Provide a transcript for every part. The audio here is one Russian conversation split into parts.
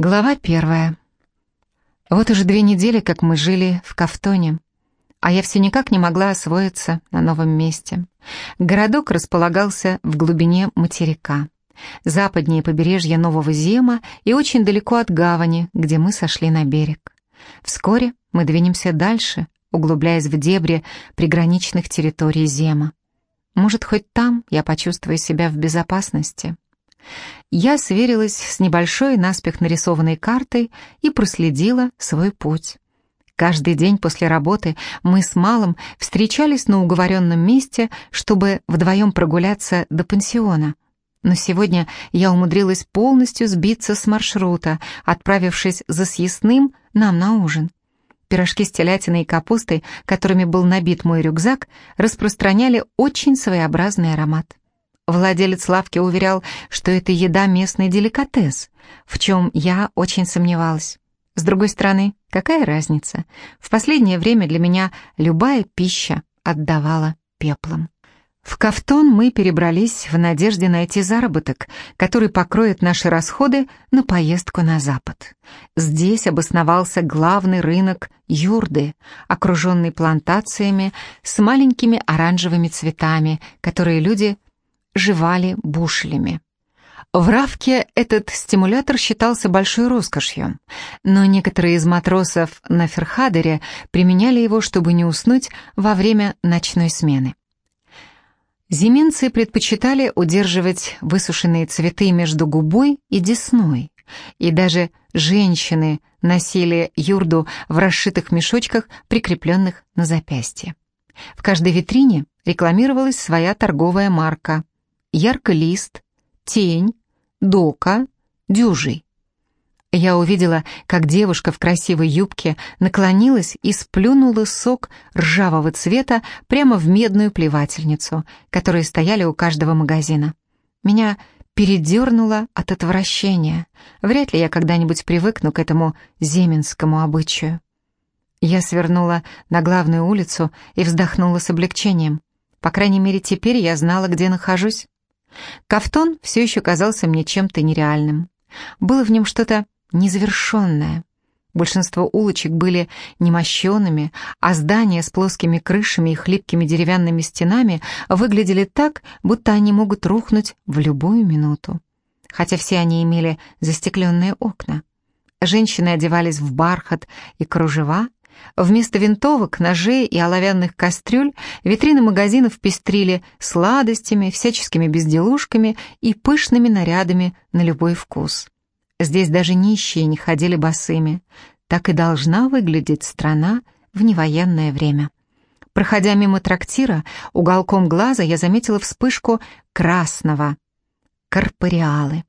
Глава первая. Вот уже две недели, как мы жили в Кафтоне, а я все никак не могла освоиться на новом месте. Городок располагался в глубине материка, западнее побережья Нового Зема и очень далеко от гавани, где мы сошли на берег. Вскоре мы двинемся дальше, углубляясь в дебри приграничных территорий Зема. Может, хоть там я почувствую себя в безопасности. Я сверилась с небольшой наспех нарисованной картой и проследила свой путь. Каждый день после работы мы с Малым встречались на уговоренном месте, чтобы вдвоем прогуляться до пансиона. Но сегодня я умудрилась полностью сбиться с маршрута, отправившись за съестным нам на ужин. Пирожки с телятиной и капустой, которыми был набит мой рюкзак, распространяли очень своеобразный аромат. Владелец лавки уверял, что это еда местный деликатес, в чем я очень сомневалась. С другой стороны, какая разница? В последнее время для меня любая пища отдавала пеплом. В Кафтон мы перебрались в надежде найти заработок, который покроет наши расходы на поездку на запад. Здесь обосновался главный рынок Юрды, окруженный плантациями с маленькими оранжевыми цветами, которые люди жевали бушелями. В Равке этот стимулятор считался большой роскошью, но некоторые из матросов на Ферхадере применяли его, чтобы не уснуть во время ночной смены. Зименцы предпочитали удерживать высушенные цветы между губой и десной, и даже женщины носили юрду в расшитых мешочках, прикрепленных на запястье. В каждой витрине рекламировалась своя торговая марка – ярко-лист, тень, дока, дюжий. Я увидела, как девушка в красивой юбке наклонилась и сплюнула сок ржавого цвета прямо в медную плевательницу, которые стояли у каждого магазина. Меня передернуло от отвращения. Вряд ли я когда-нибудь привыкну к этому земинскому обычаю. Я свернула на главную улицу и вздохнула с облегчением. По крайней мере, теперь я знала, где нахожусь. Кафтон все еще казался мне чем-то нереальным. Было в нем что-то незавершенное. Большинство улочек были немощенными, а здания с плоскими крышами и хлипкими деревянными стенами выглядели так, будто они могут рухнуть в любую минуту. Хотя все они имели застекленные окна. Женщины одевались в бархат и кружева, Вместо винтовок, ножей и оловянных кастрюль витрины магазинов пестрили сладостями, всяческими безделушками и пышными нарядами на любой вкус. Здесь даже нищие не ходили босыми. Так и должна выглядеть страна в невоенное время. Проходя мимо трактира, уголком глаза я заметила вспышку красного. Корпориалы.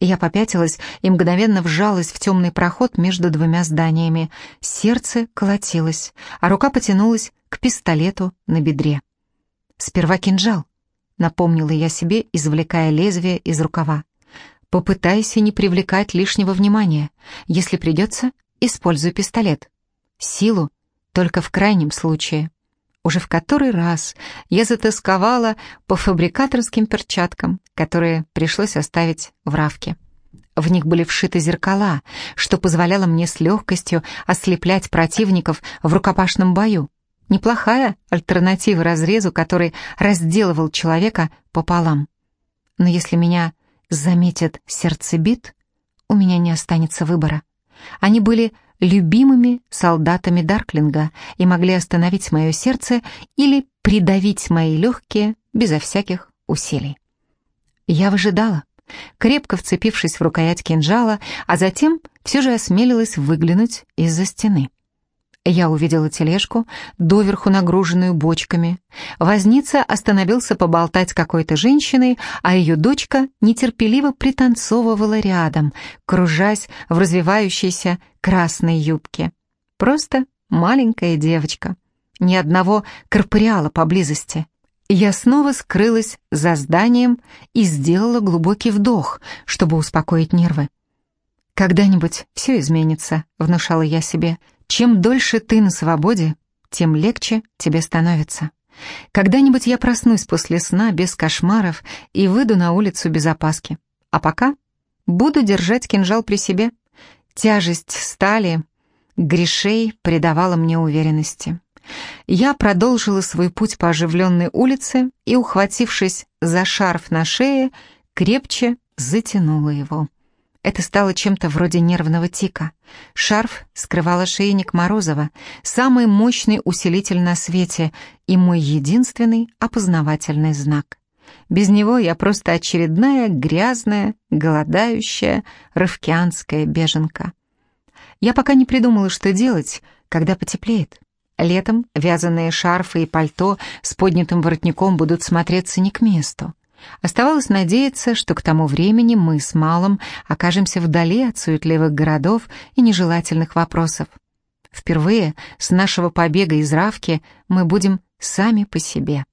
Я попятилась и мгновенно вжалась в темный проход между двумя зданиями. Сердце колотилось, а рука потянулась к пистолету на бедре. «Сперва кинжал», — напомнила я себе, извлекая лезвие из рукава. «Попытайся не привлекать лишнего внимания. Если придется, используй пистолет. Силу только в крайнем случае». Уже в который раз я затасковала по фабрикаторским перчаткам, которые пришлось оставить в равке. В них были вшиты зеркала, что позволяло мне с легкостью ослеплять противников в рукопашном бою. Неплохая альтернатива разрезу, который разделывал человека пополам. Но если меня заметят сердцебит, у меня не останется выбора. Они были любимыми солдатами Дарклинга и могли остановить мое сердце или придавить мои легкие безо всяких усилий. Я выжидала, крепко вцепившись в рукоять кинжала, а затем все же осмелилась выглянуть из-за стены. Я увидела тележку, доверху нагруженную бочками. Возница остановился поболтать с какой-то женщиной, а ее дочка нетерпеливо пританцовывала рядом, кружась в развивающейся красной юбке. Просто маленькая девочка. Ни одного корпориала поблизости. Я снова скрылась за зданием и сделала глубокий вдох, чтобы успокоить нервы. «Когда-нибудь все изменится», — внушала я себе, — чем дольше ты на свободе, тем легче тебе становится. Когда-нибудь я проснусь после сна без кошмаров и выйду на улицу без опаски. А пока буду держать кинжал при себе. Тяжесть стали, грешей придавала мне уверенности. Я продолжила свой путь по оживленной улице и, ухватившись за шарф на шее, крепче затянула его. Это стало чем-то вроде нервного тика. Шарф скрывал ошейник Морозова, самый мощный усилитель на свете и мой единственный опознавательный знак. Без него я просто очередная грязная, голодающая, ровкианская беженка. Я пока не придумала, что делать, когда потеплеет. Летом вязаные шарфы и пальто с поднятым воротником будут смотреться не к месту. Оставалось надеяться, что к тому времени мы с Малом окажемся вдали от суетливых городов и нежелательных вопросов. Впервые с нашего побега из Равки мы будем сами по себе.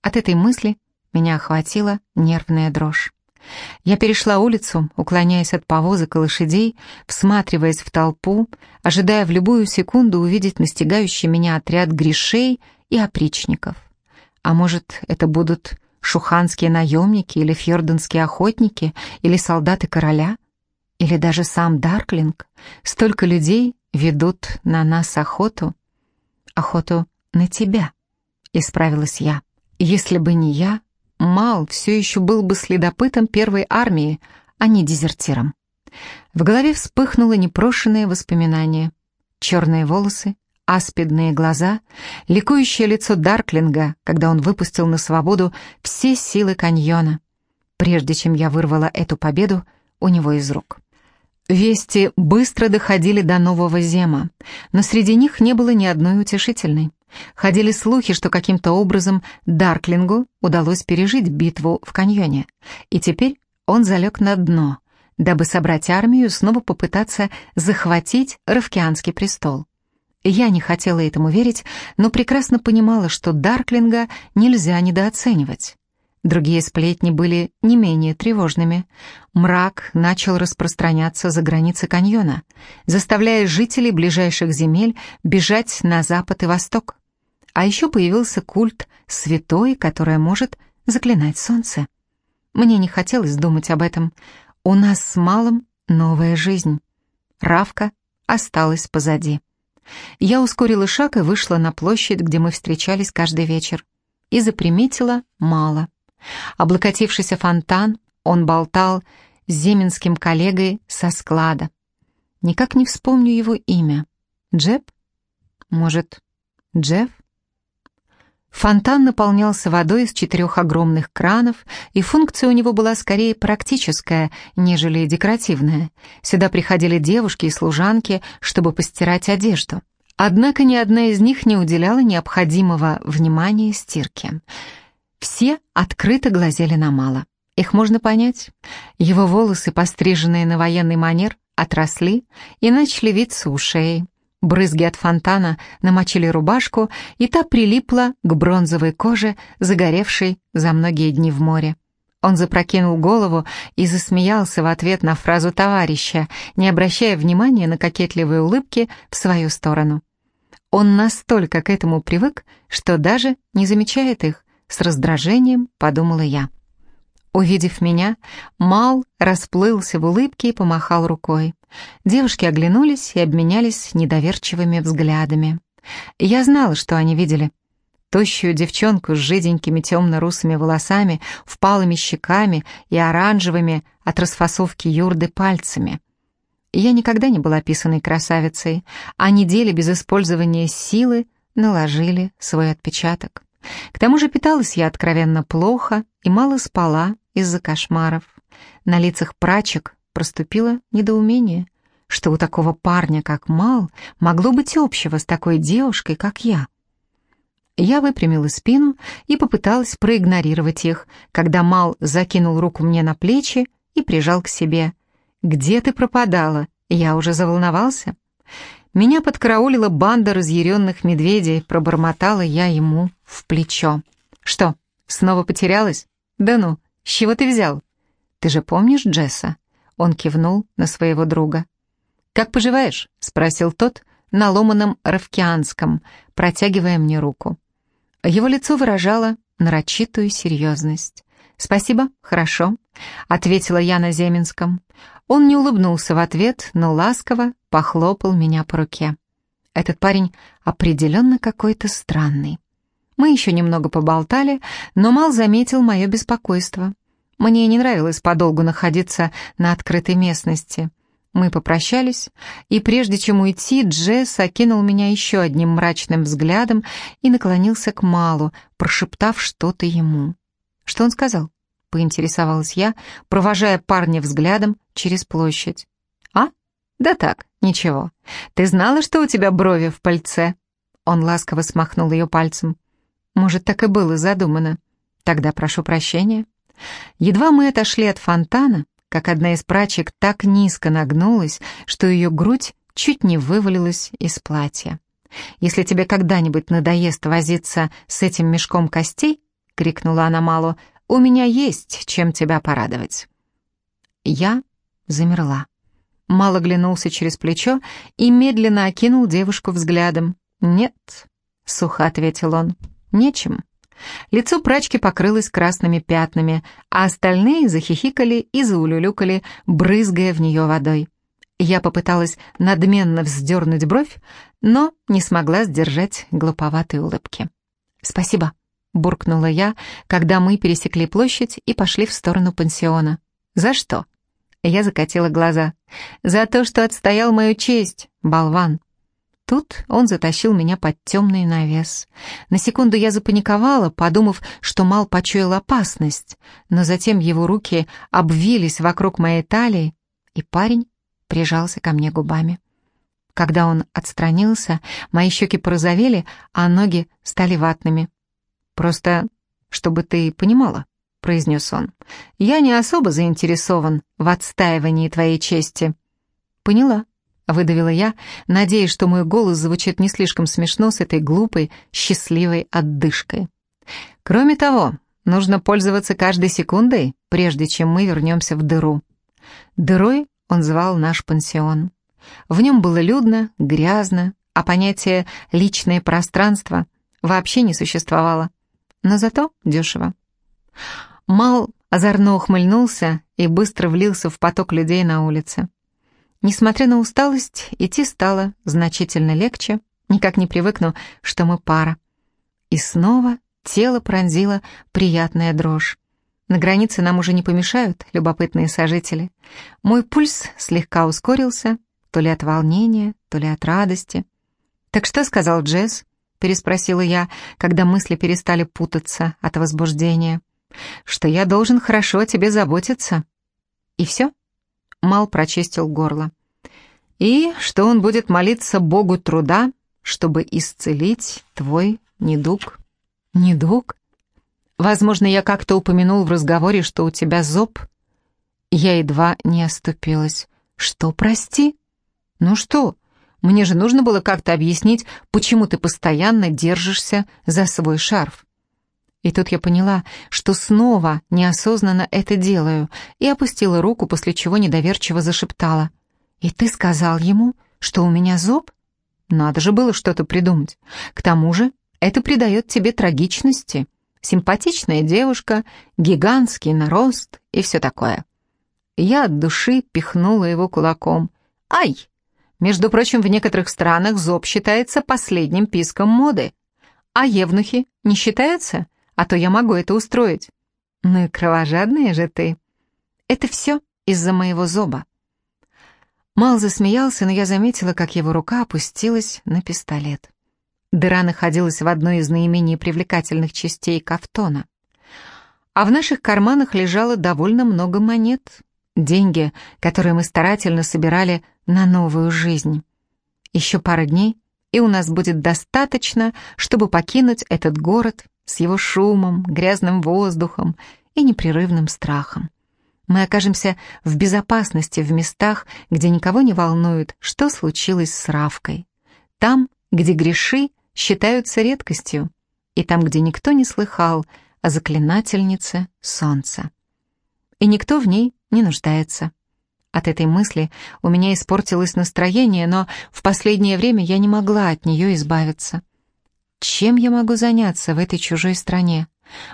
От этой мысли меня охватила нервная дрожь. Я перешла улицу, уклоняясь от повозок и лошадей, всматриваясь в толпу, ожидая в любую секунду увидеть настигающий меня отряд грешей и опричников. А может, это будут шуханские наемники или фьорденские охотники или солдаты короля? Или даже сам Дарклинг? Столько людей ведут на нас охоту. Охоту на тебя, исправилась я. Если бы не я, Мал все еще был бы следопытом первой армии, а не дезертиром. В голове вспыхнуло непрошенное воспоминание. Черные волосы, аспидные глаза, ликующее лицо Дарклинга, когда он выпустил на свободу все силы каньона, прежде чем я вырвала эту победу у него из рук. Вести быстро доходили до нового Зема, но среди них не было ни одной утешительной. Ходили слухи, что каким-то образом Дарклингу удалось пережить битву в каньоне, и теперь он залег на дно, дабы собрать армию и снова попытаться захватить Равкианский престол. Я не хотела этому верить, но прекрасно понимала, что Дарклинга нельзя недооценивать. Другие сплетни были не менее тревожными. Мрак начал распространяться за границы каньона, заставляя жителей ближайших земель бежать на запад и восток. А еще появился культ святой, которая может заклинать солнце. Мне не хотелось думать об этом. У нас с Малым новая жизнь. Равка осталась позади. Я ускорила шаг и вышла на площадь, где мы встречались каждый вечер. И заприметила Мало. Облокотившийся фонтан, он болтал с земинским коллегой со склада. Никак не вспомню его имя. Джеб? Может, Джефф? Фонтан наполнялся водой из четырех огромных кранов, и функция у него была скорее практическая, нежели декоративная. Сюда приходили девушки и служанки, чтобы постирать одежду. Однако ни одна из них не уделяла необходимого внимания стирке. Все открыто глазели на Мала. Их можно понять. Его волосы, постриженные на военный манер, отросли и начали виться у шеи. Брызги от фонтана намочили рубашку, и та прилипла к бронзовой коже, загоревшей за многие дни в море. Он запрокинул голову и засмеялся в ответ на фразу товарища, не обращая внимания на кокетливые улыбки в свою сторону. Он настолько к этому привык, что даже не замечает их, с раздражением подумала я. Увидев меня, Мал расплылся в улыбке и помахал рукой. Девушки оглянулись и обменялись недоверчивыми взглядами. Я знала, что они видели. Тощую девчонку с жиденькими темно-русыми волосами, впалыми щеками и оранжевыми от расфасовки юрды пальцами. Я никогда не была писаной красавицей, а недели без использования силы наложили свой отпечаток. К тому же питалась я откровенно плохо и мало спала из-за кошмаров. На лицах прачек проступило недоумение, что у такого парня, как Мал, могло быть общего с такой девушкой, как я. Я выпрямила спину и попыталась проигнорировать их, когда Мал закинул руку мне на плечи и прижал к себе. «Где ты пропадала? Я уже заволновался». Меня подкараулила банда разъяренных медведей, пробормотала я ему в плечо. «Что, снова потерялась? Да ну, с чего ты взял? Ты же помнишь Джесса?» Он кивнул на своего друга. «Как поживаешь?» — спросил тот на ломаном равкианском, протягивая мне руку. Его лицо выражало нарочитую серьезность. «Спасибо, хорошо», — ответила я на Земинском. Он не улыбнулся в ответ, но ласково похлопал меня по руке. Этот парень определенно какой-то странный. Мы еще немного поболтали, но Мал заметил мое беспокойство. Мне не нравилось подолгу находиться на открытой местности. Мы попрощались, и прежде чем уйти, Джесс окинул меня еще одним мрачным взглядом и наклонился к Малу, прошептав что-то ему. «Что он сказал?» — поинтересовалась я, провожая парня взглядом через площадь. «А? Да так, ничего. Ты знала, что у тебя брови в пальце?» Он ласково смахнул ее пальцем. «Может, так и было задумано. Тогда прошу прощения». Едва мы отошли от фонтана, как одна из прачек так низко нагнулась, что ее грудь чуть не вывалилась из платья. «Если тебе когда-нибудь надоест возиться с этим мешком костей», — крикнула она Малу, — «у меня есть чем тебя порадовать». Я замерла. Мало глянулся через плечо и медленно окинул девушку взглядом. «Нет», — сухо ответил он, — «нечем». Лицо прачки покрылось красными пятнами, а остальные захихикали и заулюлюкали, брызгая в нее водой. Я попыталась надменно вздернуть бровь, но не смогла сдержать глуповатой улыбки. «Спасибо», — буркнула я, когда мы пересекли площадь и пошли в сторону пансиона. «За что?» Я закатила глаза. «За то, что отстоял мою честь, болван». Тут он затащил меня под темный навес. На секунду я запаниковала, подумав, что Мал почуял опасность, но затем его руки обвились вокруг моей талии, и парень прижался ко мне губами. Когда он отстранился, мои щеки порозовели, а ноги стали ватными. «Просто, чтобы ты понимала», — произнес он, — «я не особо заинтересован в отстаивании твоей чести». «Поняла», выдавила я, надеясь, что мой голос звучит не слишком смешно с этой глупой, счастливой отдышкой. Кроме того, нужно пользоваться каждой секундой, прежде чем мы вернемся в дыру. Дырой он звал наш пансион. В нем было людно, грязно, а понятие «личное пространство» вообще не существовало. Но зато дешево. Мал озорно ухмыльнулся и быстро влился в поток людей на улице. Несмотря на усталость, идти стало значительно легче, никак не привыкну, что мы пара. И снова тело пронзило приятная дрожь. На границе нам уже не помешают любопытные сожители. Мой пульс слегка ускорился, то ли от волнения, то ли от радости. «Так что сказал Джесс?» — переспросила я, когда мысли перестали путаться от возбуждения. «Что я должен хорошо о тебе заботиться». «И все?» Мал прочистил горло. «И что он будет молиться Богу труда, чтобы исцелить твой недуг». «Недуг?» «Возможно, я как-то упомянул в разговоре, что у тебя зоб». Я едва не оступилась. «Что, прости?» «Ну что, мне же нужно было как-то объяснить, почему ты постоянно держишься за свой шарф». И тут я поняла, что снова неосознанно это делаю, и опустила руку, после чего недоверчиво зашептала. «И ты сказал ему, что у меня зоб? Надо же было что-то придумать. К тому же это придает тебе трагичности. Симпатичная девушка, гигантский нарост и все такое». Я от души пихнула его кулаком. «Ай! Между прочим, в некоторых странах зоб считается последним писком моды. А евнухи не считаются?» А то я могу это устроить. Ну и кровожадная же ты. Это все из-за моего зоба. Мал засмеялся, но я заметила, как его рука опустилась на пистолет. Дыра находилась в одной из наименее привлекательных частей кафтона. А в наших карманах лежало довольно много монет. Деньги, которые мы старательно собирали на новую жизнь. Еще пара дней, и у нас будет достаточно, чтобы покинуть этот город с его шумом, грязным воздухом и непрерывным страхом. Мы окажемся в безопасности в местах, где никого не волнует, что случилось с Равкой. Там, где греши считаются редкостью, и там, где никто не слыхал о заклинательнице солнца. И никто в ней не нуждается. От этой мысли у меня испортилось настроение, но в последнее время я не могла от нее избавиться. Чем я могу заняться в этой чужой стране?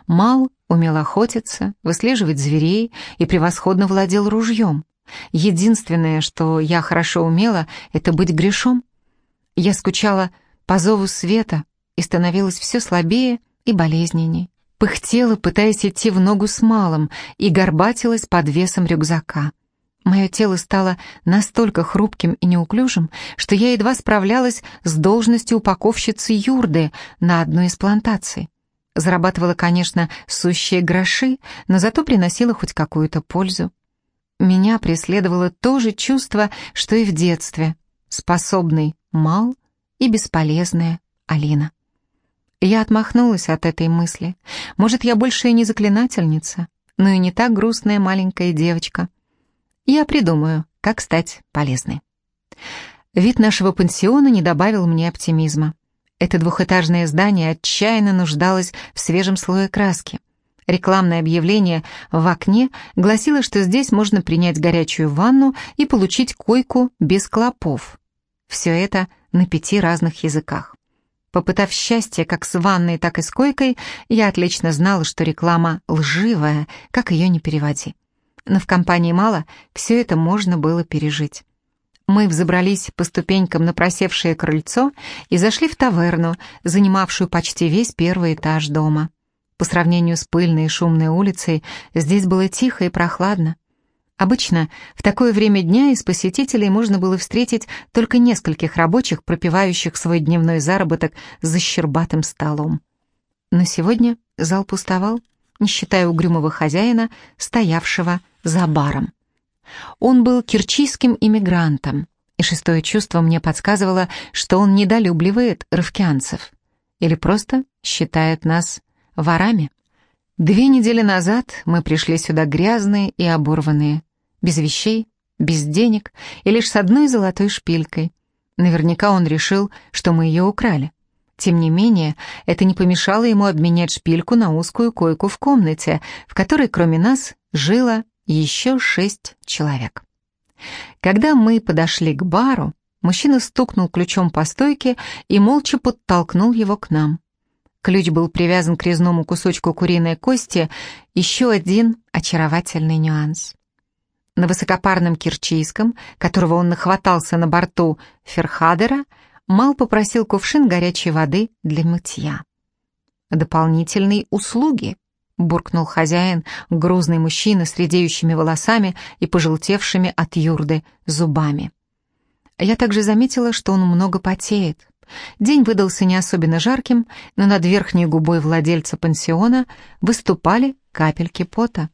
Мал умел охотиться, выслеживать зверей и превосходно владел ружьем. Единственное, что я хорошо умела, это быть грешом. Я скучала по зову света и становилась все слабее и болезненней. Пыхтела, пытаясь идти в ногу с малым, и горбатилась под весом рюкзака. Мое тело стало настолько хрупким и неуклюжим, что я едва справлялась с должностью упаковщицы юрды на одной из плантаций. Зарабатывала, конечно, сущие гроши, но зато приносила хоть какую-то пользу. Меня преследовало то же чувство, что и в детстве. Способный мал и бесполезная Алина. Я отмахнулась от этой мысли. Может, я больше и не заклинательница, но и не так грустная маленькая девочка. Я придумаю, как стать полезной. Вид нашего пансиона не добавил мне оптимизма. Это двухэтажное здание отчаянно нуждалось в свежем слое краски. Рекламное объявление в окне гласило, что здесь можно принять горячую ванну и получить койку без клопов. Все это на пяти разных языках. Попытав счастье как с ванной, так и с койкой, я отлично знала, что реклама лживая, как ее не переводи. Но в компании мало, все это можно было пережить. Мы взобрались по ступенькам на просевшее крыльцо и зашли в таверну, занимавшую почти весь первый этаж дома. По сравнению с пыльной и шумной улицей, здесь было тихо и прохладно. Обычно в такое время дня из посетителей можно было встретить только нескольких рабочих, пропивающих свой дневной заработок за щербатым столом. Но сегодня зал пустовал, не считая угрюмого хозяина, стоявшего за баром. Он был кирчийским иммигрантом, и шестое чувство мне подсказывало, что он недолюбливает рывкианцев или просто считает нас ворами. Две недели назад мы пришли сюда грязные и оборванные, без вещей, без денег и лишь с одной золотой шпилькой. Наверняка он решил, что мы ее украли. Тем не менее, это не помешало ему обменять шпильку на узкую койку в комнате, в которой кроме нас жило еще шесть человек. Когда мы подошли к бару, мужчина стукнул ключом по стойке и молча подтолкнул его к нам. Ключ был привязан к резному кусочку куриной кости, еще один очаровательный нюанс. На высокопарном кирчийском, которого он нахватался на борту Ферхадера, Мал попросил кувшин горячей воды для мытья. «Дополнительные услуги», — буркнул хозяин, грузный мужчина с редеющими волосами и пожелтевшими от юрды зубами. Я также заметила, что он много потеет. День выдался не особенно жарким, но над верхней губой владельца пансиона выступали капельки пота.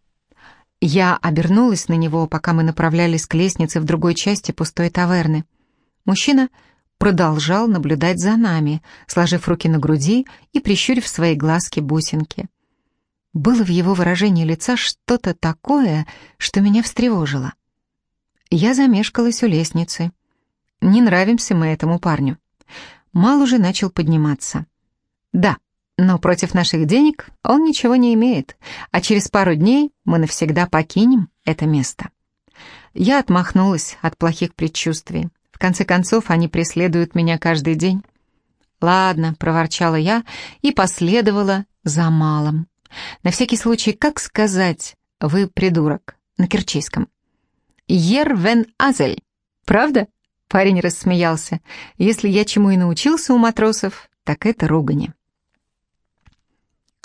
Я обернулась на него, пока мы направлялись к лестнице в другой части пустой таверны. Мужчина продолжал наблюдать за нами, сложив руки на груди и прищурив свои глазки-бусинки. Было в его выражении лица что-то такое, что меня встревожило. Я замешкалась у лестницы. Не нравимся мы этому парню. Мал уже начал подниматься. Да, но против наших денег он ничего не имеет, а через пару дней мы навсегда покинем это место. Я отмахнулась от плохих предчувствий. В конце концов, они преследуют меня каждый день. «Ладно», — проворчала я и последовала за малым. На всякий случай, как сказать «вы придурок» на керчийском? «Ер вен азель». Правда? Парень рассмеялся. Если я чему и научился у матросов, так это ругани.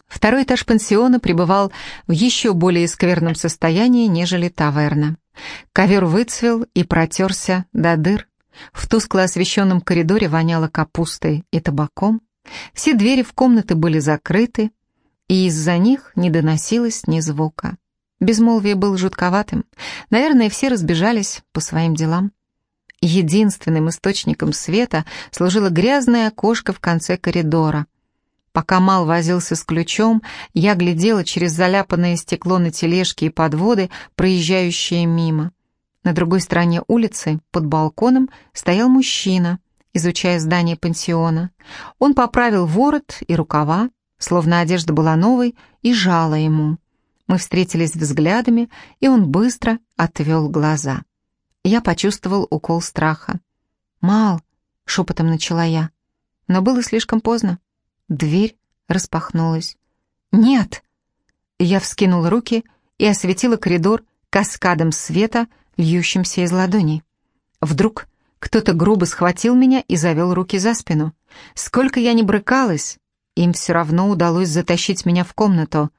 Второй этаж пансиона пребывал в еще более скверном состоянии, нежели таверна. Ковер выцвел и протерся до дыр. В тускло освещенном коридоре воняло капустой и табаком. Все двери в комнаты были закрыты, и из-за них не доносилось ни звука. Безмолвие было жутковатым. Наверное, все разбежались по своим делам. Единственным источником света служило грязное окошко в конце коридора — Пока Мал возился с ключом, я глядела через заляпанное стекло на тележки и подводы, проезжающие мимо. На другой стороне улицы, под балконом, стоял мужчина, изучая здание пансиона. Он поправил ворот и рукава, словно одежда была новой, и жала ему. Мы встретились взглядами, и он быстро отвел глаза. Я почувствовал укол страха. «Мал», — шепотом начала я, но было слишком поздно. Дверь распахнулась. «Нет!» Я вскинул руки и осветила коридор каскадом света, льющимся из ладоней. Вдруг кто-то грубо схватил меня и завел руки за спину. Сколько я ни брыкалась, им все равно удалось затащить меня в комнату.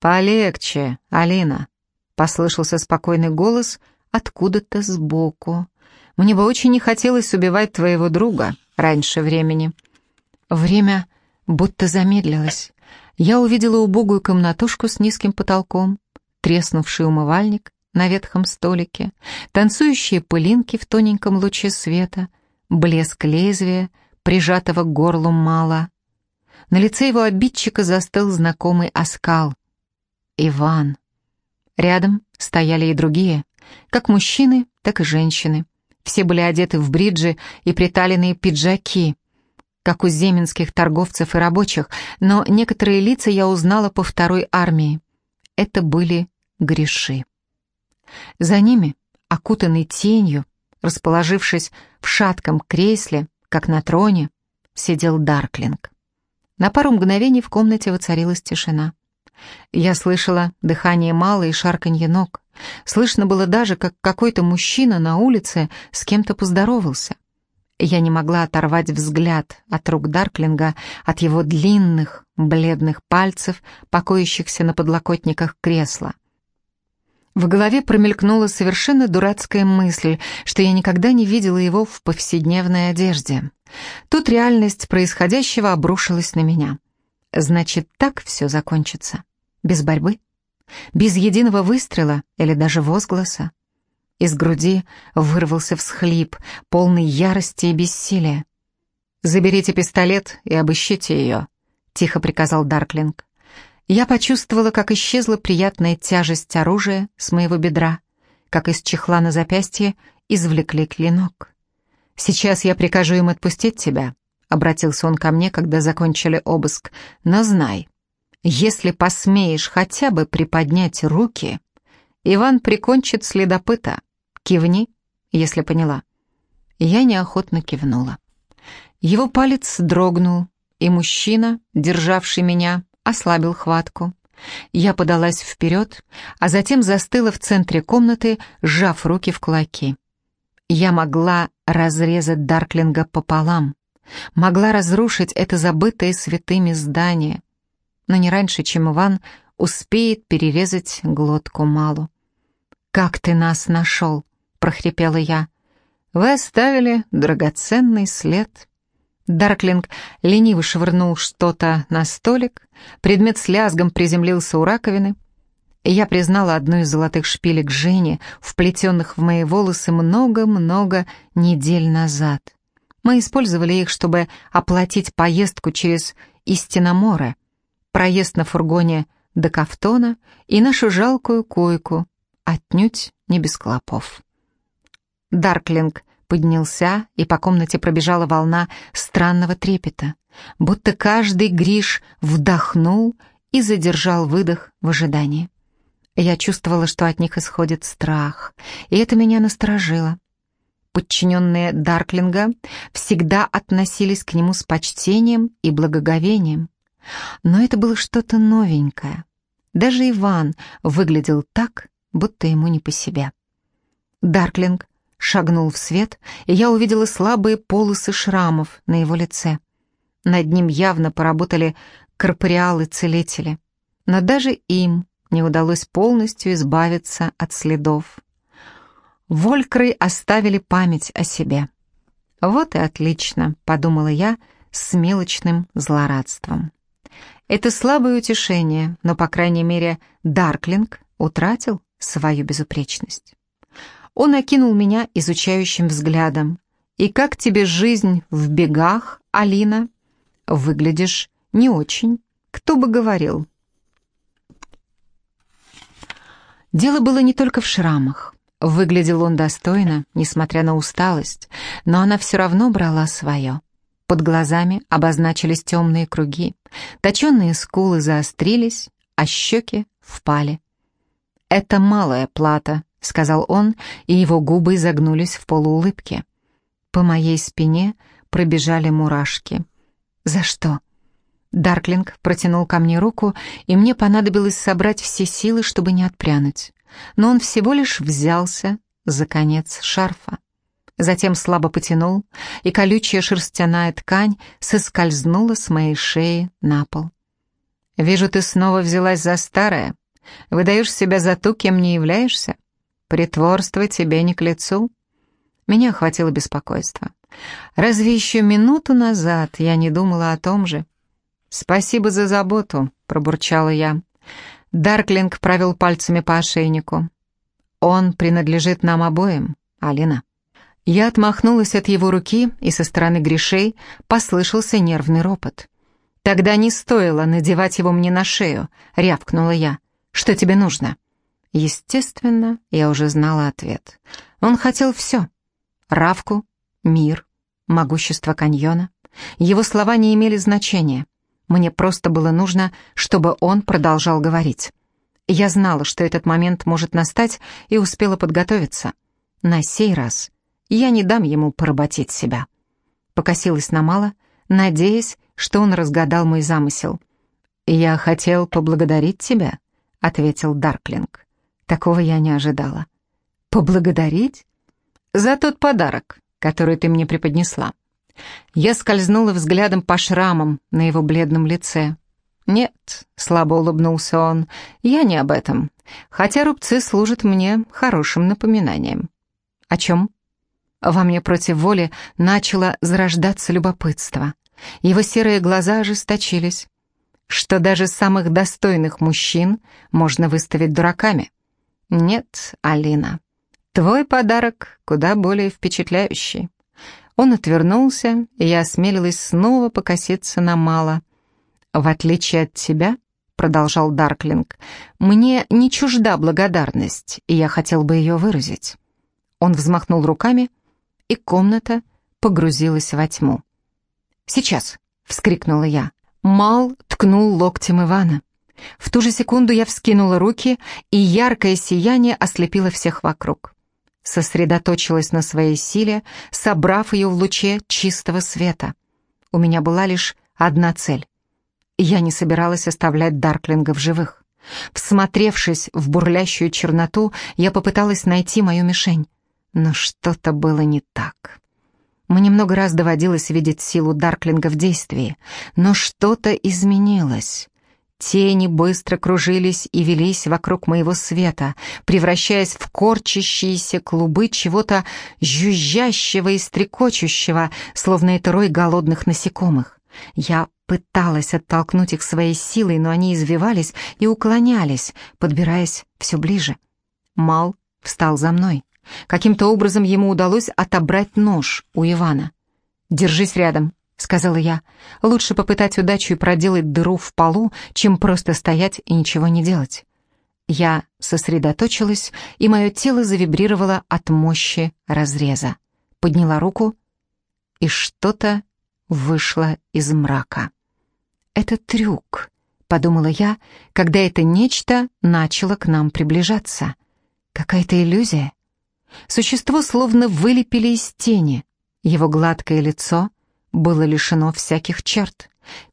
«Полегче, Алина», — послышался спокойный голос откуда-то сбоку. «Мне бы очень не хотелось убивать твоего друга раньше времени». Время будто замедлилось. Я увидела убогую комнатушку с низким потолком, треснувший умывальник на ветхом столике, танцующие пылинки в тоненьком луче света, блеск лезвия, прижатого к горлу мало. На лице его обидчика застыл знакомый оскал. Иван. Рядом стояли и другие, как мужчины, так и женщины. Все были одеты в бриджи и приталенные пиджаки, как у земенских торговцев и рабочих, но некоторые лица я узнала по второй армии. Это были греши. За ними, окутанный тенью, расположившись в шатком кресле, как на троне, сидел Дарклинг. На пару мгновений в комнате воцарилась тишина. Я слышала дыхание Мала и шарканье ног. Слышно было даже, как какой-то мужчина на улице с кем-то поздоровался. Я не могла оторвать взгляд от рук Дарклинга, от его длинных, бледных пальцев, покоящихся на подлокотниках кресла. В голове промелькнула совершенно дурацкая мысль, что я никогда не видела его в повседневной одежде. Тут реальность происходящего обрушилась на меня. Значит, так все закончится. Без борьбы? Без единого выстрела или даже возгласа? Из груди вырвался всхлип, полный ярости и бессилия. «Заберите пистолет и обыщите ее», — тихо приказал Дарклинг. Я почувствовала, как исчезла приятная тяжесть оружия с моего бедра, как из чехла на запястье извлекли клинок. «Сейчас я прикажу им отпустить тебя», — обратился он ко мне, когда закончили обыск. «Но знай, если посмеешь хотя бы приподнять руки, Иван прикончит следопыта. Кивни, если поняла». Я неохотно кивнула. Его палец дрогнул, и мужчина, державший меня, ослабил хватку. Я подалась вперед, а затем застыла в центре комнаты, сжав руки в кулаки. Я могла разрезать Дарклинга пополам, могла разрушить это забытое святыми здание, но не раньше, чем Иван успеет перерезать глотку Малу. «Как ты нас нашел?» — прохрипела я. «Вы оставили драгоценный след». Дарклинг лениво швырнул что-то на столик, предмет с лязгом приземлился у раковины, я признала одну из золотых шпилек Жени, вплетенных в мои волосы много-много недель назад. Мы использовали их, чтобы оплатить поездку через Истиноморе, проезд на фургоне до Кафтона и нашу жалкую койку, отнюдь не без клопов. Дарклинг поднялся, и по комнате пробежала волна странного трепета, будто каждый Гриш вдохнул и задержал выдох в ожидании. Я чувствовала, что от них исходит страх, и это меня насторожило. Подчиненные Дарклинга всегда относились к нему с почтением и благоговением. Но это было что-то новенькое. Даже Иван выглядел так, будто ему не по себе. Дарклинг шагнул в свет, и я увидела слабые полосы шрамов на его лице. Над ним явно поработали корпориалы-целители, но даже им не удалось полностью избавиться от следов. Волькры оставили память о себе. «Вот и отлично», — подумала я с мелочным злорадством. Это слабое утешение, но, по крайней мере, Дарклинг утратил свою безупречность. Он окинул меня изучающим взглядом. «И как тебе жизнь в бегах, Алина? Выглядишь не очень. Кто бы говорил?» Дело было не только в шрамах. Выглядел он достойно, несмотря на усталость, но она все равно брала свое. Под глазами обозначились темные круги, точенные скулы заострились, а щеки впали. «Это малая плата», — сказал он, и его губы изогнулись в полуулыбке. По моей спине пробежали мурашки. «За что?» Дарклинг протянул ко мне руку, и мне понадобилось собрать все силы, чтобы не отпрянуть. Но он всего лишь взялся за конец шарфа. Затем слабо потянул, и колючая шерстяная ткань соскользнула с моей шеи на пол. «Вижу, ты снова взялась за старое. Выдаешь себя за ту, кем не являешься. Притворство тебе не к лицу». Меня охватило беспокойство. Разве еще минуту назад я не думала о том же? «Спасибо за заботу», — пробурчала я. Дарклинг провел пальцами по ошейнику. «Он принадлежит нам обоим, Алина». Я отмахнулась от его руки, и со стороны грешей послышался нервный ропот. «Тогда не стоило надевать его мне на шею», — рявкнула я. «Что тебе нужно?» Естественно, я уже знала ответ. Он хотел все. Равку, мир, могущество каньона. Его слова не имели значения. Мне просто было нужно, чтобы он продолжал говорить. Я знала, что этот момент может настать, и успела подготовиться. На сей раз я не дам ему поработить себя. Покосилась на Мало, надеясь, что он разгадал мой замысел. «Я хотел поблагодарить тебя», — ответил Дарклинг. Такого я не ожидала. «Поблагодарить?» «За тот подарок, который ты мне преподнесла». Я скользнула взглядом по шрамам на его бледном лице. «Нет», — слабо улыбнулся он, — «я не об этом, хотя рубцы служат мне хорошим напоминанием». «О чем?» Во мне против воли начало зарождаться любопытство. Его серые глаза ожесточились. Что даже самых достойных мужчин можно выставить дураками. Нет, Алина, твой подарок куда более впечатляющий. Он отвернулся, и я осмелилась снова покоситься на Мало. «В отличие от тебя», — продолжал Дарклинг, — «мне не чужда благодарность, и я хотел бы ее выразить». Он взмахнул руками, и комната погрузилась во тьму. «Сейчас!» — вскрикнула я. Мал ткнул локтем Ивана. В ту же секунду я вскинула руки, и яркое сияние ослепило всех вокруг сосредоточилась на своей силе, собрав ее в луче чистого света. У меня была лишь одна цель. Я не собиралась оставлять Дарклинга в живых. Всмотревшись в бурлящую черноту, я попыталась найти мою мишень. Но что-то было не так. Мне много раз доводилось видеть силу Дарклинга в действии, но что-то изменилось. Тени быстро кружились и велись вокруг моего света, превращаясь в корчащиеся клубы чего-то жужжащего и стрекочущего, словно это рой голодных насекомых. Я пыталась оттолкнуть их своей силой, но они извивались и уклонялись, подбираясь все ближе. Мал встал за мной. Каким-то образом ему удалось отобрать нож у Ивана. «Держись рядом», — сказала я. «Лучше попытать удачу и проделать дыру в полу, чем просто стоять и ничего не делать». Я сосредоточилась, и мое тело завибрировало от мощи разреза. Подняла руку, и что-то вышло из мрака. «Это трюк», — подумала я, когда это нечто начало к нам приближаться. «Какая-то иллюзия». Существо словно вылепили из тени. Его гладкое лицо — было лишено всяких черт.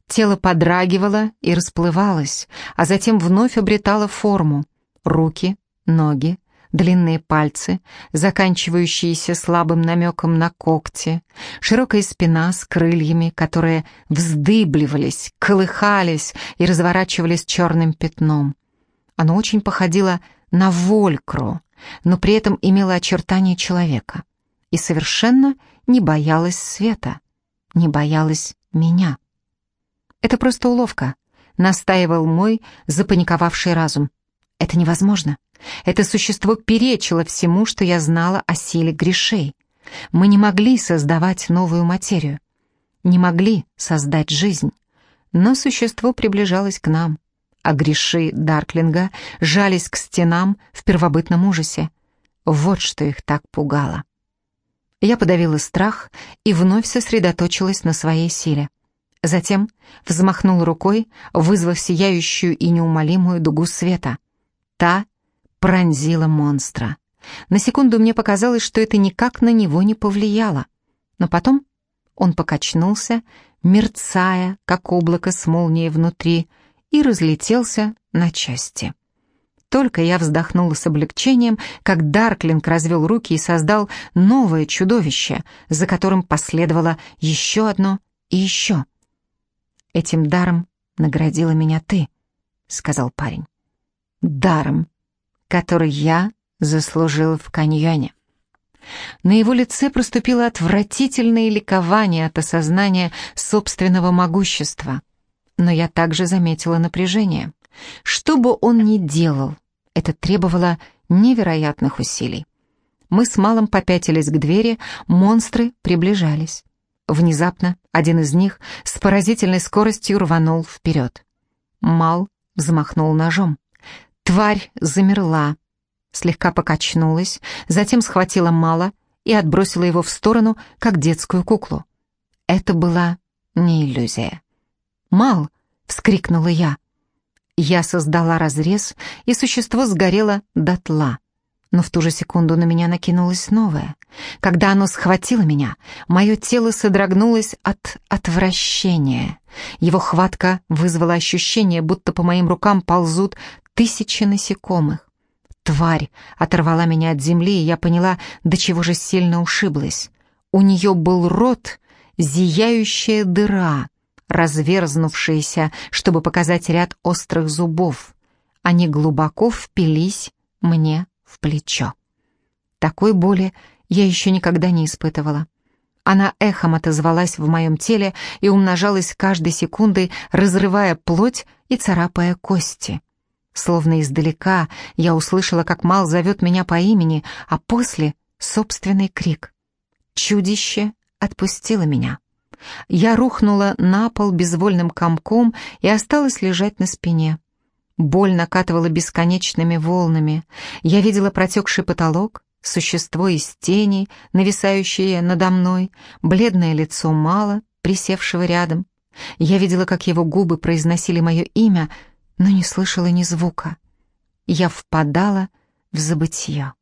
Тело подрагивало и расплывалось, а затем вновь обретало форму. Руки, ноги, длинные пальцы, заканчивающиеся слабым намеком на когти, широкая спина с крыльями, которые вздыбливались, колыхались и разворачивались черным пятном. Оно очень походило на волькру, но при этом имело очертания человека и совершенно не боялось света не боялась меня. «Это просто уловка», — настаивал мой запаниковавший разум. «Это невозможно. Это существо перечило всему, что я знала о силе грешей. Мы не могли создавать новую материю, не могли создать жизнь. Но существо приближалось к нам, а греши Дарклинга жались к стенам в первобытном ужасе. Вот что их так пугало. Я подавила страх и вновь сосредоточилась на своей силе. Затем взмахнул рукой, вызвав сияющую и неумолимую дугу света. Та пронзила монстра. На секунду мне показалось, что это никак на него не повлияло. Но потом он покачнулся, мерцая, как облако с молнией внутри, и разлетелся на части. Только я вздохнула с облегчением, как Дарклинг развел руки и создал новое чудовище, за которым последовало еще одно и еще. «Этим даром наградила меня ты», — сказал парень. «Даром, который я заслужил в каньоне». На его лице проступило отвратительное ликование от осознания собственного могущества. Но я также заметила напряжение. Что бы он ни делал, это требовало невероятных усилий. Мы с Малом попятились к двери, монстры приближались. Внезапно один из них с поразительной скоростью рванул вперед. Мал взмахнул ножом. Тварь замерла, слегка покачнулась, затем схватила Мала и отбросила его в сторону, как детскую куклу. Это была не иллюзия. «Мал!» — вскрикнула я. Я создала разрез, и существо сгорело дотла. Но в ту же секунду на меня накинулось новое. Когда оно схватило меня, мое тело содрогнулось от отвращения. Его хватка вызвала ощущение, будто по моим рукам ползут тысячи насекомых. Тварь оторвала меня от земли, и я поняла, до чего же сильно ушиблась. У нее был рот, зияющая дыра, разверзнувшаяся, чтобы показать ряд острых зубов. Они глубоко впились мне в плечо. Такой боли я еще никогда не испытывала. Она эхом отозвалась в моем теле и умножалась каждой секундой, разрывая плоть и царапая кости. Словно издалека я услышала, как Мал зовет меня по имени, а после — собственный крик. Чудище отпустило меня. Я рухнула на пол безвольным комком и осталась лежать на спине. Боль накатывала бесконечными волнами. Я видела протекший потолок, существо из теней, нависающее надо мной, бледное лицо Мала, присевшего рядом. Я видела, как его губы произносили мое имя — но не слышала ни звука. Я впадала в забытье.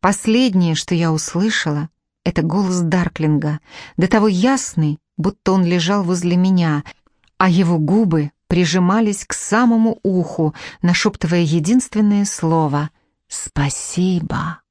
Последнее, что я услышала, это голос Дарклинга, до того ясный, будто он лежал возле меня, а его губы прижимались к самому уху, нашептывая единственное слово «Спасибо».